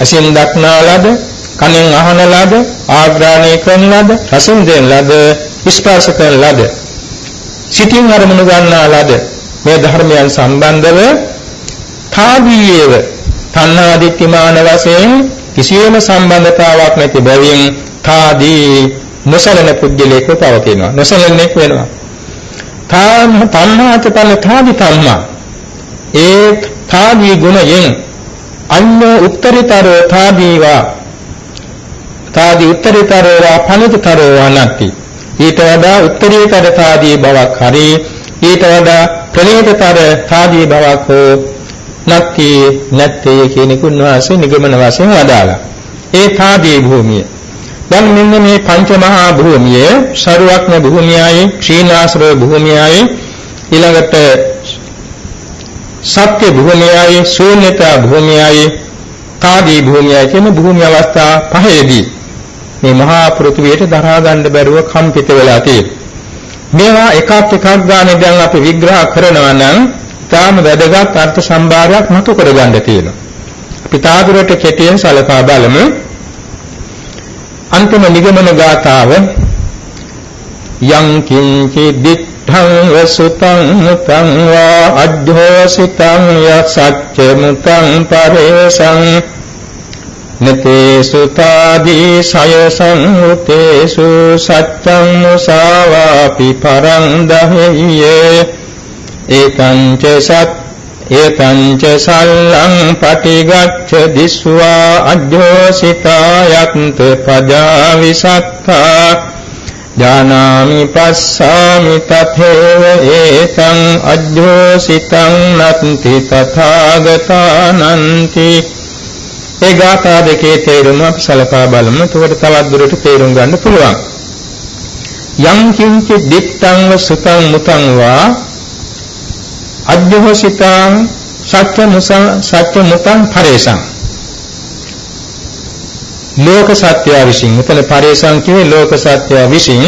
Speaker 1: අසින් දක්නා ලද කනෙන් අහන ලද ආග්‍රාණය කරන ලද රසින් දෙන ලද ස්පර්ශ කරන ලද සිතින් අරමුණු ගන්නා ලද මේ ධර්මයන් සම්බන්ධව තාදීයේව තණ්හා දික්කමාන වශයෙන් කිසියම් සම්බන්ධතාවක් නැති බැවින් තාදී නොසලන පුද්ගලයෙකු පවතිනවා. නොසලනෙක් වෙනවා. තාම තණ්හාචපල තාදි තණ්හා. ඒ තාදී ගුණයෙන් අන්න උත්තරීතරෝ තාදීවා තාදී උත්තරීතරෝ පනිතතරෝ නැති. ඊට වඩා උත්තරීතර තාදී බවක් හරි ඊට වඩා ප්‍රණීතතර තාදී බවක් හෝ නැති නැත්තේ කියන කුණවාසේ නිගමන වශයෙන් වදාලා. ඒ තාදී භූමිය. දැන් මෙන්න මේ පංච මහා භූමිය, සරුවක්න භූමියයි, ක්ෂීණාශ්‍රය භූමියයි, ඊළඟට සත්‍ය භූමියයි, ශූන්‍යතා භූමියයි, තාදී භූමියයි කියන භූමි අවස්ථා පහේදී මේ මහා පෘථිවියට දරා ගන්න බැරුව කම්පිත වෙලා තියෙනවා. මේවා එකක් එකක් ගානේ දැන් අපි විග්‍රහ කරනවා නම් තාම වැදගත් අර්ථ සම්භාරයක් මතු කරගන්න තියෙනවා. අපි තාදුරට කෙටියෙන් සලකා බලමු. අන්තිම නිගමන ගාථාව යං කිංචි දිත්තං වසුතං මුතං වා අද්ධෝසිතං යසච්ච මුතං පරේසං නතේසු තාදී සයසං උතේසු සච්ඡං මුසාවාපි පරං දහෙය්‍යේ ඒකං ච සත් ඒකං ච සල්ලං පටිගච්ඡ දිස්වා අජ්ජෝසිතායත් පදා විසත්තා ජානාමි පස්සාමි තථේව ඒතං අජ්ජෝසිතං නත්ති තථාගතානන්ති ඒ ගාථා දෙකේ තේරුම අපි සලකා බලමු. එතකොට තවත් දුරට තේරුම් ගන්න පුළුවන්. යම් කිංච දිත්තං සුතං මුතං වා අජ්ජෝසිතං සත්‍ය මුසං සත්‍ය මුතං පරේසං ලෝක සත්‍ය විසින් මෙතන පරේසං කියවේ ලෝක සත්‍ය විසින්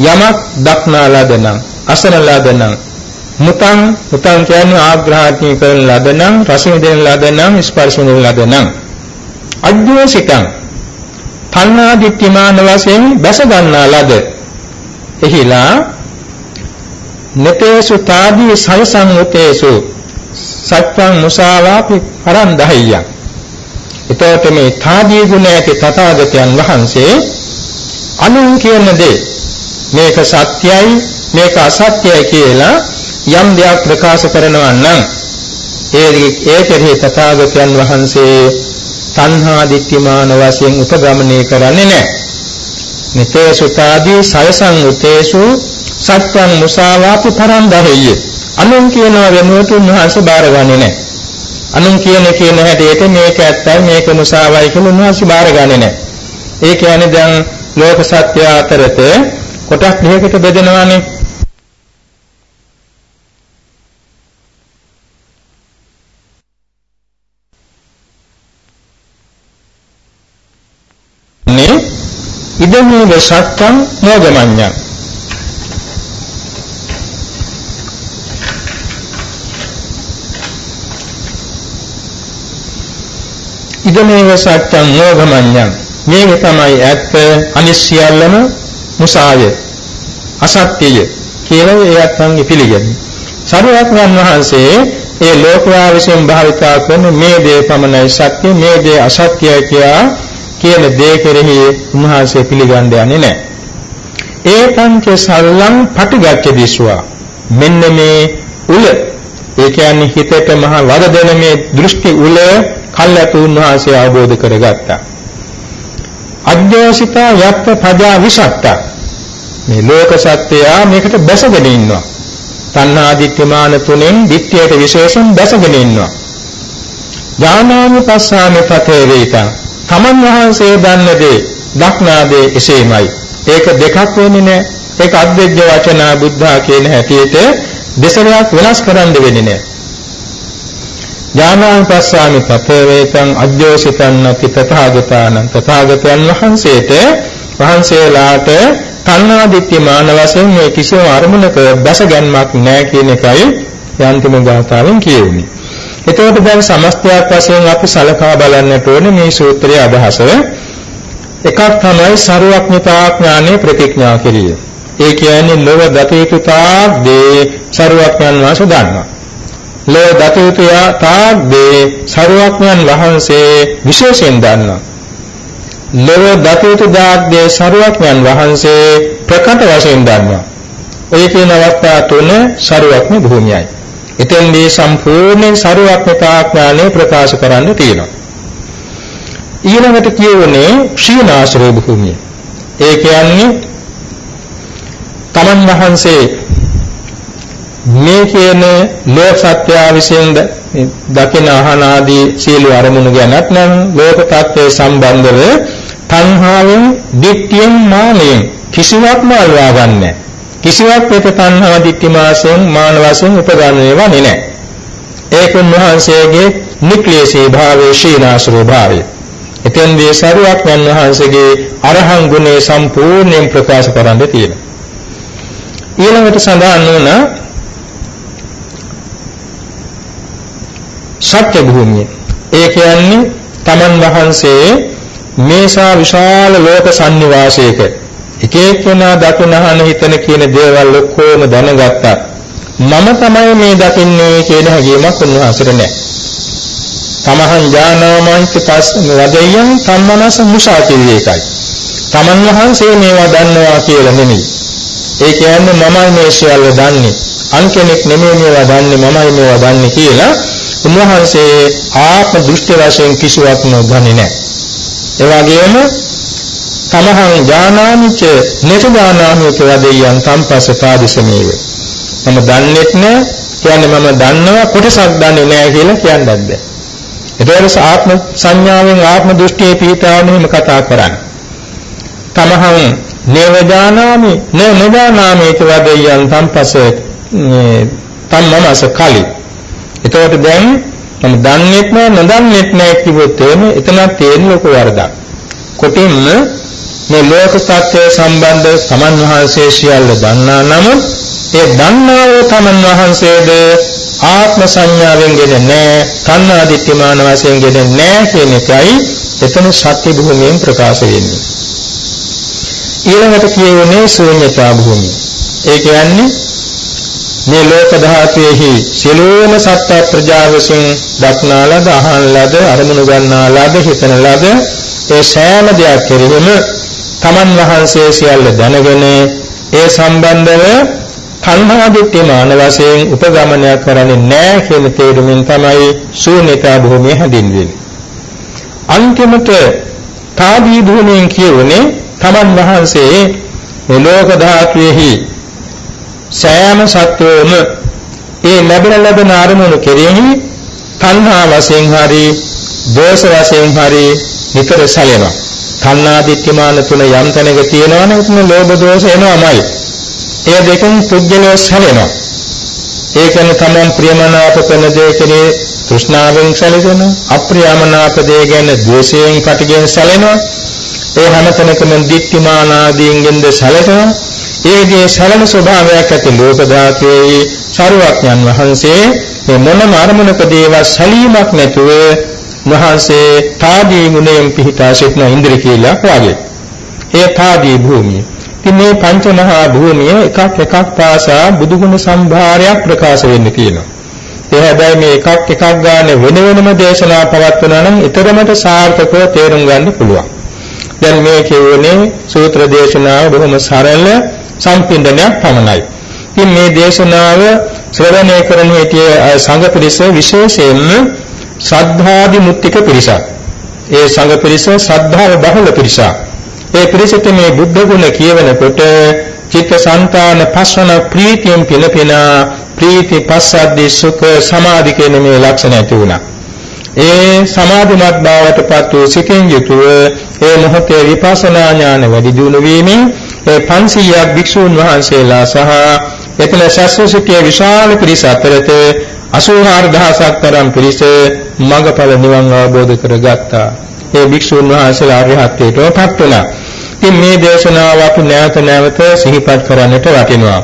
Speaker 1: යමක් දක්නා ලදනම් අසන ලදනම් මුතං මුතං කියන්නේ ආග්‍රහණය කරන ලදනම් රස විඳින ලදනම් ස්පර්ශ විඳින ලදනම් අජ්ජෝසිතං තණ්හා දිට්ඨිමාන වශයෙන් බැස ගන්නා ලද. එහිලා නතේසු තාදී සයසංඋතේසු සත්‍යං මුසාවාපි පරන්දහయ్య එතකොට මේ තාදී ගුණ ඇති තථාගතයන් වහන්සේ අනුන් කියන දේ. මේක සත්‍යයි මේක අසත්‍යයි කියලා යම් දෙයක් ප්‍රකාශ කරනවා නම් ඒ ඒ කෙරෙහි තථාගතයන් වහන්සේ තණ්හා දිට්ඨිමාන වශයෙන් උපගමනය කරන්නේ නැහැ. නිතේසු තාදී සයසං උතේසු සත්‍යං මුසාවාපි පරන්දරෙය. අනුන් කියනවා වෙනුවට උන්වහන්සේ බාරගන්නේ නැහැ. අනුන් කියන කියන හැටියට මේක ඇත්තයි මේක මුසාවයි කියලා උන්වහන්සේ බාරගන්නේ නැහැ. ඒ කියන්නේ දැන් ලෝක සත්‍ය අතරත කොටස් දෙකකට බෙදෙනවානේ. ඉදමේව සත්‍යං නෝගමඤ්ඤං ඉදමේව සත්‍යං නෝගමඤ්ඤං මේක තමයි ඇත්ත අනිශ්‍යයල්ලම මුසාය අසත්‍යය කියලා ඒ අත්ංගෙ පිළිගන්නේ. සරුවක්ඥන් වහන්සේ ඒ ලෝකයා විසින් භාවිතා කරන මේ දේ පමණයි සත්‍ය මේ දේ අසත්‍යයි කියලා කියන දේ කෙරෙහි උන්වහන්සේ පිළිගන්න යන්නේ නැහැ. ඒ පංච සල්ලං පටිගච්ඡ දිස්වා මෙන්න මේ උල ඒ කියන්නේ හිතට මහ වද දෙන මේ දෘෂ්ටි උල කල්යතු උන්වහන්සේ අවබෝධ කරගත්තා. අධ්‍යෝසිතා යත්ත පජා විසත්තා මේ ලෝක සත්‍යය මේකට බැසගෙන ඉන්නවා. තණ්හා දිට්ඨිමාන තුනෙන් දිට්ඨියට විශේෂයෙන් බැසගෙන ඉන්නවා. ඥානාමි පස්සාමි පතේ වේතං තමන් වහන්සේ දන්න දේ දක්නා දේ එසේමයි. ඒක දෙකක් වෙන්නේ නැහැ. ඒක අද්දෙජ්ජ වචනා බුද්ධා කියන හැටියට දෙසරයක් වෙනස් කරන්න වෙන්නේ නැහැ. ඥානාං පස්සාමි තතේ වේතං අජ්ජෝසිතං නති තථාගතානං තථාගතයන් වහන්සේට වහන්සේලාට තණ්හා දිට්ඨි මාන වශයෙන් මේ කිසිම අරමුණක දැස ගැන්මක් නැහැ කියන එකයි යන්තිම ගාථාවෙන් කියවෙන්නේ. එතකොට දැන් සමස්තයක් වශයෙන් අපි සලකා බලන්නට ඕනේ මේ සූත්‍රයේ අදහස. එකක් තමයි ਸਰුවක්ඥතා ඥානෙ ප්‍රතිඥා කිරීම. ඒ කියන්නේ ලෝව දත යුතු තාක් දේ ਸਰුවක්ඥන් වාසු දන්නවා. ලෝ දතුතුයා තාග්දේ සරුවක්ඥන් වහන්සේ විශේෂයෙන් දන්නා. ලෝ දතුතු දාග්දේ සරුවක්ඥන් වහන්සේ ප්‍රකට වශයෙන් දන්නවා. ඒ කියන අවස්ථා තුන සරුවක්ඥ භූමියයි. එතෙන්දී සම්පූර්ණ සරුවක්ඥතා ඥානය ප්‍රකාශ කරන්න තියෙනවා. ඊළඟට කියවනේ ක්ෂීණාශ්‍රය භූමිය. ඒ කියන්නේ තමන් වහන්සේ මේ කියන ලෝක සත්‍ය විසින් දකින අහන ආදී සීල අරමුණු ගැනත් නම් ලෝක tattve සම්බන්ධව තණ්හාවෙන්, දික්තියෙන්, මානෙන් කිසිවක්ම අල්වා ගන්නෑ. කිසිවක් වෙත තණ්හා දික්ති මාසයෙන් මාන වශයෙන් උපගන්නේ වන්නේ නැහැ. ඒක උන්වහන්සේගේ නික්ලේශී භාවයේ ශීනාශ්‍රේ භාවය. එතෙන්දී සරුවක් වහන්සේගේ අරහං ගුණේ සම්පූර්ණයෙන් ප්‍රකාශ කරන්න තියෙනවා. ඊළඟට සඳහන් වුණ සත්‍ය භූමිය. ඒ කියන්නේ තමන් වහන්සේ මේසා විශාල ලෝක සංනිවාසයක එක එක්කෙනා දකිනහන හිතන කියන දේවල් ඔක්කොම දැනගත්තා. මම තමයි මේ දකින්නේ කියන හැඟීමක් උන්වහන්සේට නැහැ. තමහං ඥානාමංච පස් වදයන් සම්මනස මුසා කියේකයි. තමන් වහන්සේ මේවා දන්නවා කියලා නෙමෙයි. ඒ කියන්නේ මමයි මේ සියල්ල දන්නේ. අන් කෙනෙක් නෙමෙයි මේවා දන්නේ මමයි මේවා දන්නේ කියලා උන්වහන්සේ ආත්ම දෘෂ්ටි වශයෙන් කිසිවක් නොදන්නේ නැහැ. ඒ වගේම තමහං ඥානාමිච නේතදානාමිච වදෙයන් සම්පස්ස පාදිසමේව. මම දන්නේත් නෑ කියන්නේ මම දන්නවා කොටසක් දන්නේ නෑ කියලා කියන්නත් බෑ. ඒතකොට ආත්ම සංඥාවෙන් ආත්ම දෘෂ්ටියේ පිහිටාවන එහෙම කතා කරන්නේ. තමහං නේවදානාමි නේවදානාමි වදෙයන් සම්පස්ස තම්මමස කලි. ඒතකොට දැන් මම දන්නේත් නෑ නොදන්නේත් නෑ කිව්වොත් එහෙම එතනක් තියෙන ලොකු වරදක්. කොටින්ම මේ ලෝක සත්‍ය සම්බන්ධ සමන් වහන්සේ සියල්ල දන්නා නමුත් ඒ දන්නා වූ තමන් වහන්සේද ආත්ම සංඥාවෙන් ගෙන නෑ තණ්හා දිට්ඨිමාන වශයෙන් ගෙන නෑ කියන එකයි එතන සත්‍ය භූමියෙන් ප්‍රකාශ වෙන්නේ. ඊළඟට කියවෙන්නේ ශූන්‍යතා භූමිය. ඒ කියන්නේ මේ ලෝක ධාතුවේහි සියලුම සත්‍ය ප්‍රජා විසින් දක්නා ලද අහන ලද අරමුණු ගන්නා ලද හිතන ලද ඒ සෑම දෙයක් කෙරෙහිම තමන් වහන්සේ සියල්ල දැනගෙන ඒ සම්බන්ධව තණ්හා දිට්ඨි මාන වශයෙන් උපගමනය කරන්නේ නැහැ කියන තේරුමින් තමයි ශූන්‍යතා භූමිය හැදින්වෙන්නේ. අන්තිමට තාදී භූමියෙන් කියවනේ තමන් වහන්සේ මේ ලෝක ධාතුවේහි සෑම සත්වෝම ඒ ලැබෙන ලැබෙන අරමුණු කෙරෙහි තණ්හා වශයෙන් හරි දෝෂ වශයෙන් හරි නිතර සැලෙනවා. තණ්හා දිට්ඨිමාන තුන යම් තැනක තියෙනවා නම් එතන ලෝභ දෝෂ එනවාමයි. ඒ දෙකෙන් පුද්ගලය සැලෙනවා. ඒ කියන්නේ තමන් ප්‍රියමනාප කරන දේ කෙරේ තෘෂ්ණාවෙන් සැලෙනවා. අප්‍රියමනාප දේ ගැන ද්වේෂයෙන් කටගෙන සැලෙනවා. ඒ හැමතැනකම දික්තිමාන ආදීන්ගෙන්ද සැලකෙනවා. ඒගේ සැලෙන ස්වභාවයක් ඇති ලෝක ධාතුවේ සරුවක්ඥන් වහන්සේ මේ මොනම අරමුණකදීව සැලීමක් නැතුව වහන්සේ තාදී ගුණයෙන් පිහිටා සිටින ඉන්ද්‍ර කියලා වාගේ. ඒ තාදී භූමිය. ඉතින් මේ පංච මහා භූමිය එකක් එකක් පාසා බුදුගුණ සම්භාරයක් ප්‍රකාශ වෙන්න තියෙනවා. ඒ හැබැයි මේ එකක් එකක් ගන්න වෙන වෙනම දේශනා පවත්වනවා නම් ඊතරමට සාර්ථකව තේරුම් ගන්න පුළුවන්. දැන් මේ කියවනේ සූත්‍ර දේශනාව බොහොම සරල සම්පින්දනයක් පමණයි. ඉතින් මේ දේශනාව ශ්‍රවණය කරන හිටිය සංඝ පිරිස විශේෂයෙන්ම ශ්‍රද්ධාදි මුත්තික පිරිසක්. ඒ සංඝ පිරිස ශ්‍රද්ධාව බහුල පිරිසක්. ඒ පිරිසට මේ බුද්ධ ගුණ කියවනකොට චිත්ත සංතාන පස්වන ප්‍රීතියෙන් පිළපෙනා ප්‍රීති පස්සද්දී සුඛ සමාධි කියන මේ ලක්ෂණ ඇති වුණා. ඒ සමාධිමත් බවට පත් වූ සිතින් යුතුව ඒ මොහොතේ විපස්සනා ඥාන වැඩි දියුණු වීමෙන් ඒ 500ක් භික්ෂූන් වහන්සේලා සහ එතන ශාස්ත්‍රසිතිය විශාල පිරිස අතරත 84000ක් තරම් පිරිස මඟඵල නිවන් අවබෝධ කරගත්තා. ඒ භික්ෂූන් වහන්සේලා අරහත්ත්වයට පත් වුණා. ඉතින් මේ දේශනාව අපි නැවත නැවත සිහිපත් කරන්නට වටිනවා.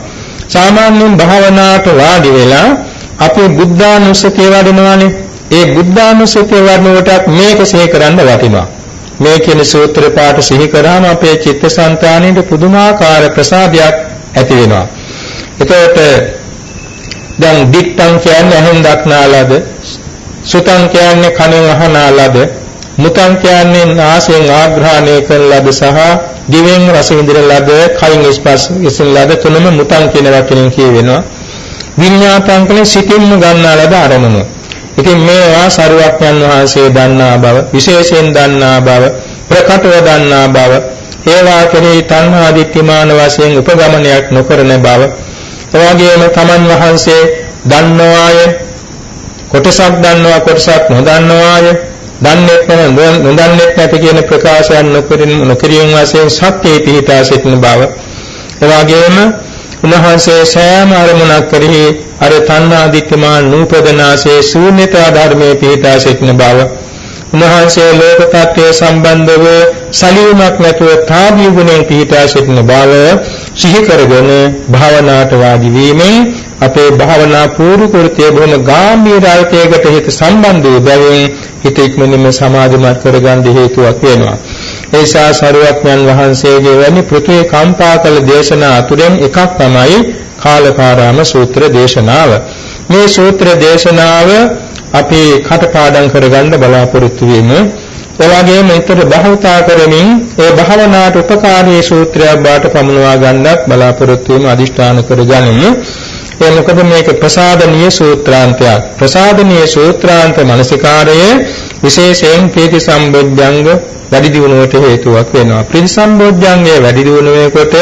Speaker 1: සාමාන්‍යයෙන් භාවනාවට වාඩි වෙලා අපි බුද්ධානුස්සතිය වඩනවානේ. ඒ බුද්ධානුස්සතිය වඩනකොටත් මේක සිහි කරන්න වටිනවා. මේ කියන සූත්‍ර පාඨ සිහි කරාම අපේ චිත්තසංතානයේ පුදුමාකාර ප්‍රසාදයක් ඇති වෙනවා. එතකොට දැන් දික්තං කියන්නේ ඇහෙන් දක්නාලද සුතං කියන්නේ කනෙන් අහනාලද මුතං කියන්නේ නාසයෙන් ආග්‍රහණය කරන ලද සහ දිවෙන් රස විඳින ලද කයින් ස්පර්ශ විසින ලද තුනම මුතං කියන වචනෙන් කියවෙනවා. විඤ්ඤාතං කියන්නේ සිතින්ම ගන්නා ලද අරමුණු. ඉතින් මේවා සරුවක්යන් වහන්සේ දන්නා බව විශේෂයෙන් දන්නා බව ප්‍රකටව දන්නා බව ඒවා කෙරෙහි තණ්හා දිට්ඨිමාන වශයෙන් උපගමනයක් නොකරන බව. එවාගෙම තමන් වහන්සේ දන්නවාය කොටසක් දන්නවා කොටසක් නොදන්නවාය. දන්නේ නැත්නම් නොදන්නේ නැති කියන ප්‍රකාශයන් නොකරින් නොකිරීම වශයෙන් සත්‍යයේ පිහිටා සිටින බව. එවාගෙම උන්වහන්සේ සෑම අරමුණක් කෙරෙහි අර තණ්හා දිට්ඨිමා නූපදනාසේ ශූන්‍යතා ධර්මයේ පිහිටා සිටින බව. උන්වහන්සේ ලෝක tattve සම්බන්ධව සලීමක් නැතුව තාදී ගුණයෙන් පිහිටා සිටින බව සිහි කරගෙන භාවනාට වාඩි වීමෙන් අපේ භාවනා පූර්ව කෘත්‍ය බොහොම ගැඹීරායතයකට හිත සම්බන්ධ වූ බැවින් හිත ඉක්මනින්ම සමාධිමත් කරගන්න හේතුවක් වෙනවා. ඒ නිසා සරුවක්ඥන් වහන්සේගේ වැනි පෘථේ කම්පා කළ දේශනා අතුරෙන් එකක් තමයි කාලකාරාම සූත්‍ර දේශනාව. මේ සූත්‍ර දේශනාව අපි කටපාඩම් කරගන්න බලාපොරොත්තු වෙමු. එවාගෙම ඊතර බහුතා කරමින් ඒ භාවනාවට උපකාරී සූත්‍රයක් බාට පමුණවා ගන්නත් බලාපොරොත්තු වෙමු අදිෂ්ඨාන කරගනිමු. ඒ මොකද මේක ප්‍රසාදනීය සූත්‍රාන්තයක්. ප්‍රසාදනීය සූත්‍රාන්ත මනසිකාරය විශේෂයෙන් ප්‍රීති සම්බොජ්ජංග වැඩි දියුණුවට හේතුවක් වෙනවා. ප්‍රීති සම්බොජ්ජංගයේ වැඩි දියුණු වෙනකොට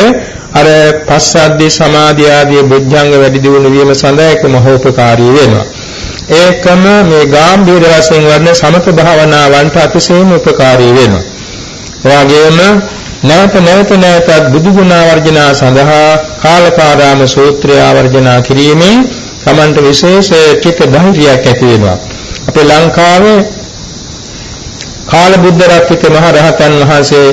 Speaker 1: අර පස්සද්ධි සමාධි ආදී බොජ්ජංග වැඩි දියුණු වීම සඳහා ඒක මහෝපකාරී වෙනවා. ඒකම මේ ගාම්භීර වශයෙන් වර්ණ සමත භාවනාවන්ට අතිශයින් උපකාරී වෙනවා. එවාගෙම නැවත නැවත නැවතත් බුදු ගුණ වර්ජනා සඳහා කාලකාරාම සූත්‍රය ආවර්ජනා කිරීමෙන් Tamanට විශේෂ චිත්ත ධෛර්යයක් ඇති වෙනවා. අපේ ලංකාවේ කාලබුද්ධ රත්ිත මහ රහතන් වහන්සේ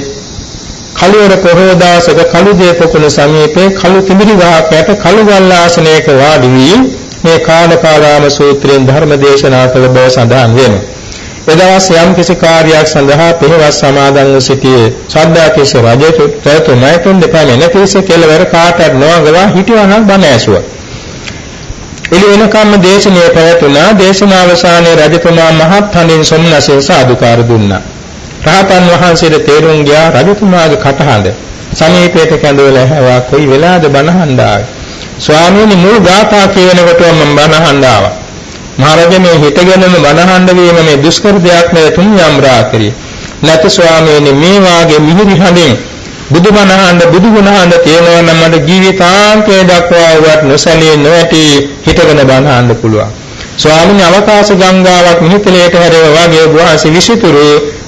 Speaker 1: කලියර පොහොදාසක කළුදේ පොකුණ සමීපේ කළු තිමිරි ගහක් යට කළු ගල් ආසනයක වාඩි වී මේ කාලකාරාම සූත්‍රයෙන් ධර්ම දේශනා කළ බව සඳහන් වෙනවා. එදවස් යම් කිසි කාර්යයක් සඳහා පෙරවස් සමාදන්ව සිටියේ ශ්‍රද්ධාතිස්ස රජතුමා තුන් දෙපාමෙන පිරිස කෙළවර කාටත් නොවගවා හිටියානම් බණ ඇසුවා. එළිවෙනකම්ම දේශනය පැවැතුණා දේශනා අවසානයේ රජතුමා මහත් හඬින් සොම්නසෙන් සාදුකාර දුන්නා. රහතන් වහන්සේට තේරුම් ගියා රජතුමාගේ කටහඬ සමීපයට කැඳවලා හැවා කොයි වෙලාවද බණහඬ ආවේ. ස්වාමීනි මුල් ගාථා කියනකොට මම බණහඬ ආවා. මහරජ මේ හිතගෙනම බණහඬ වීම මේ දුෂ්කර දෙයක් නෙවෙයි තුන් යම් රාත්‍රිය. නැත ස්වාමීනි මේ වාගේ මිහිරි හඬින් බුදුබණ අහන්න බුදුගුණ තේනවා නම් මට ජීවිතාන්තය දක්වා වත් නොසැලී නොඇටි හිතගෙන බණ අහන්න පුළුවන්. ස්වාමීන් අවකාශ ගංගාවක් මිහිතලයට හැරෙව වගේ වහන්සේ විසිතුරු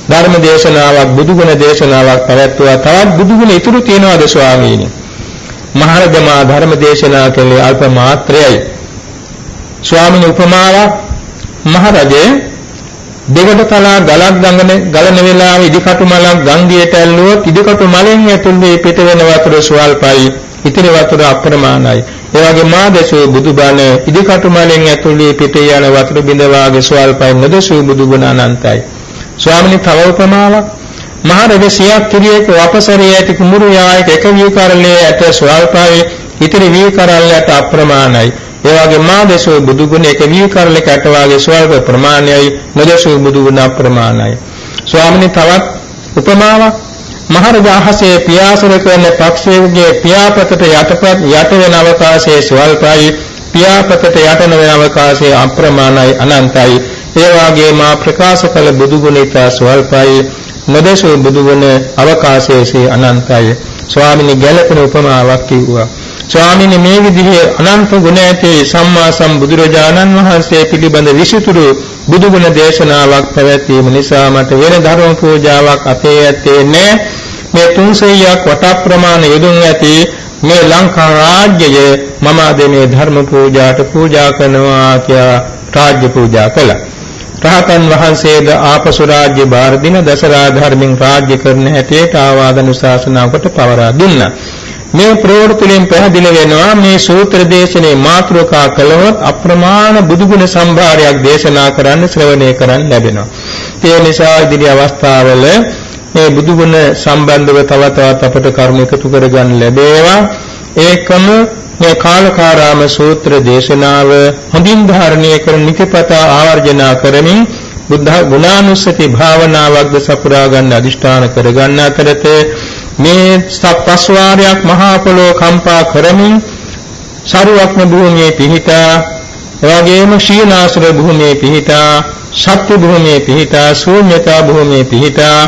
Speaker 1: ධර්ම දේශනාවක් බුදුගුණ දේශනාවක් පැවැත්වුවා. තවත් බුදුගුණ ඉතුරු තියනවාද ස්වාමීනි? මහරජමා ධර්ම දේශනා කළේ අල්ප මාත්‍රයයි. ස්වාමීන් උපමාවක් මහරජේ දෙකට තලා ගලක් ගඟන ගලන වෙලාවේ ඉදිකටු මලක් ගංගියට ඇල්ලුවොත් ඉදිකටු මලෙන් ඇතුල් වී පිට වෙන වතුර ස්වල්පයි ඉතිරි වතුර අප්‍රමාණයි. ඒ වගේ මා දැසූ බුදුබණ ඉදිකටු මලෙන් ඇතුල් වී පිට යන වතුර බිඳ වාගේ ස්වල්පයි නොදසූ බුදුගුණ අනන්තයි. ස්වාමිනී තව උපමාවක්. මහරජ සියක් කිරියක වපසරිය ඇති කුමුරු යායක එක වීකරලේ ඇත ස්වල්පයි ඉතිරි වීකරල්ලට අප්‍රමාණයි. ඒ වගේ මා දේශෝ බුදු ගුණ එක වීකරලක ඇට වාගේ ස්වල්ප ප්‍රමාණයයි නොදේශෝ බුදු ගුණ අප්‍රමාණයි ස්වාමිනී තවත් උපමාවක්. මහරජාහසේ පියාසර කරන පක්ෂයේ පියාපතට යටපත් යට වෙන අවකාශයේ ස්වල්පයි පියාපතට යට නොවන අවකාශයේ අප්‍රමාණයි අනන්තයි. ඒ වාගේ මා ප්‍රකාශ කළ බුදු ගුණ ඉතා ස්වල්පයි නොදේශෝ බුදු ගුණ අවකාශයේ අනන්තයි. ස්වාමිනී ගැලපෙන උපමාවක් කිව්වා. ස්වාමීනි මේ විදිහේ අනන්ත ගුණ ඇති සම්මා සම්බුදුරජාණන් වහන්සේ පිළිබඳ විසිතුරු බුදු ගුණ දේශනාවක් පැවැත්වීම නිසා මට වෙන ධර්ම පූජාවක් අපේ ඇත්තේ නැහැ. මේ 300ක් වට ප්‍රමාණ යොදුන් ඇති මේ ලංකා රාජ්‍යය මම අද මේ ධර්ම පූජාට පූජා කරනවා කියලා රාජ්‍ය පූජා කළා. රහතන් වහන්සේද ආපසු රාජ්‍ය භාර දින දසරා ධර්මින් රාජ්‍ය කරන හැටියට ආවාදන ශාසනාවකට පවරා දුන්නා. මේ ප්‍රවෘත්තියෙන් පැහැදිලි වෙනවා මේ සූත්‍ර දේශනේ මාතෘකා කළොත් අප්‍රමාණ බුදුගුණ සම්භාරයක් දේශනා කරන්න ශ්‍රවණය කරන්න ලැබෙනවා. ඒ නිසා ඉදිරි අවස්ථාවල මේ බුදුගුණ සම්බන්ධව තව තවත් අපට කරුණු එකතු කරගන්න ලැබේවා. ඒකම මේ කාලකාරාම සූත්‍ර දේශනාව හොඳින් ධාරණය කර නිතිපතා ආවර්ජනා කරමින් බුද්ධ ගුණානුස්සති භාවනාවක්ද සපුරා ගන්න අදිෂ්ඨාන කරගන්න අතරතේ මේ පස් වාරයක් මහා පොළොව කම්පා කරමින් සරුවක්න භූමියේ පිහිටා එවැගේම ශීනාසර භූමියේ පිහිටා සත්‍ය භූමියේ පිහිටා ශූන්‍යතා භූමියේ පිහිටා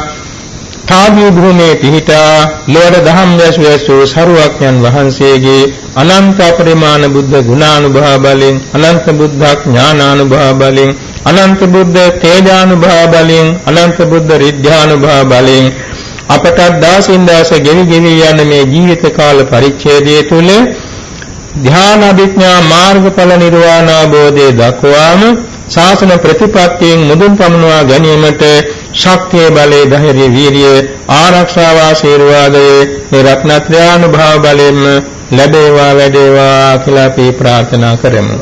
Speaker 1: තාගී භූමියේ පිහිටා ලෝර දහම් වැසු සරුවක්යන් වහන්සේගේ අනන්ත පරිමාණ බුද්ධ ගුණානුභව බලෙන් අනන්ත බුද්ධ ඥානානුභව බලෙන් අනන්ත බුද්ධ තේජානුභව බලෙන් අනන්ත බුද්ධ රිද්ධානුභව බලෙන් අපට දාසින් දාස ගෙවි ගෙවි යන මේ ජීවිත කාල පරිච්ඡේදය තුල ධ්‍යාන අභිඥා මාර්ගඵල නිර්වාණ අවබෝධය දක්වාම ශාසන ප්‍රතිපත්තියෙන් මුදුන් පමුණවා ගැනීමට ශක්තිය බලය ධෛර්ය වීරිය ආරක්ෂාව ආශිර්වාදයේ මේ රත්නත්‍රානුභව බලයෙන් ලැබේවා වැඩේවා කියලා අපි ප්‍රාර්ථනා කරමු.